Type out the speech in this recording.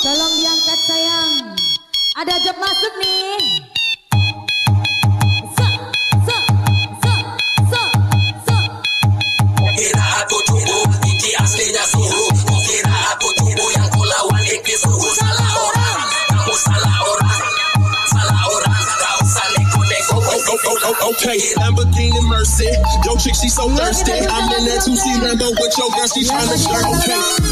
tolong diangkat sayang. Ada job masuk nih. So, so, so, so, so. Kira aku tunggu ini aslinya suhu kira aku tunggu Yang kau lawan ini suhu Salah orang Kamu salah orang Salah orang Kau usah neko-neko. Oh, oh, oh, Okay, Lamborghini Mercy. Yo, chick, she so thirsty. I'm in that two-seat Lambo with your girl, she tryna shirt. Okay.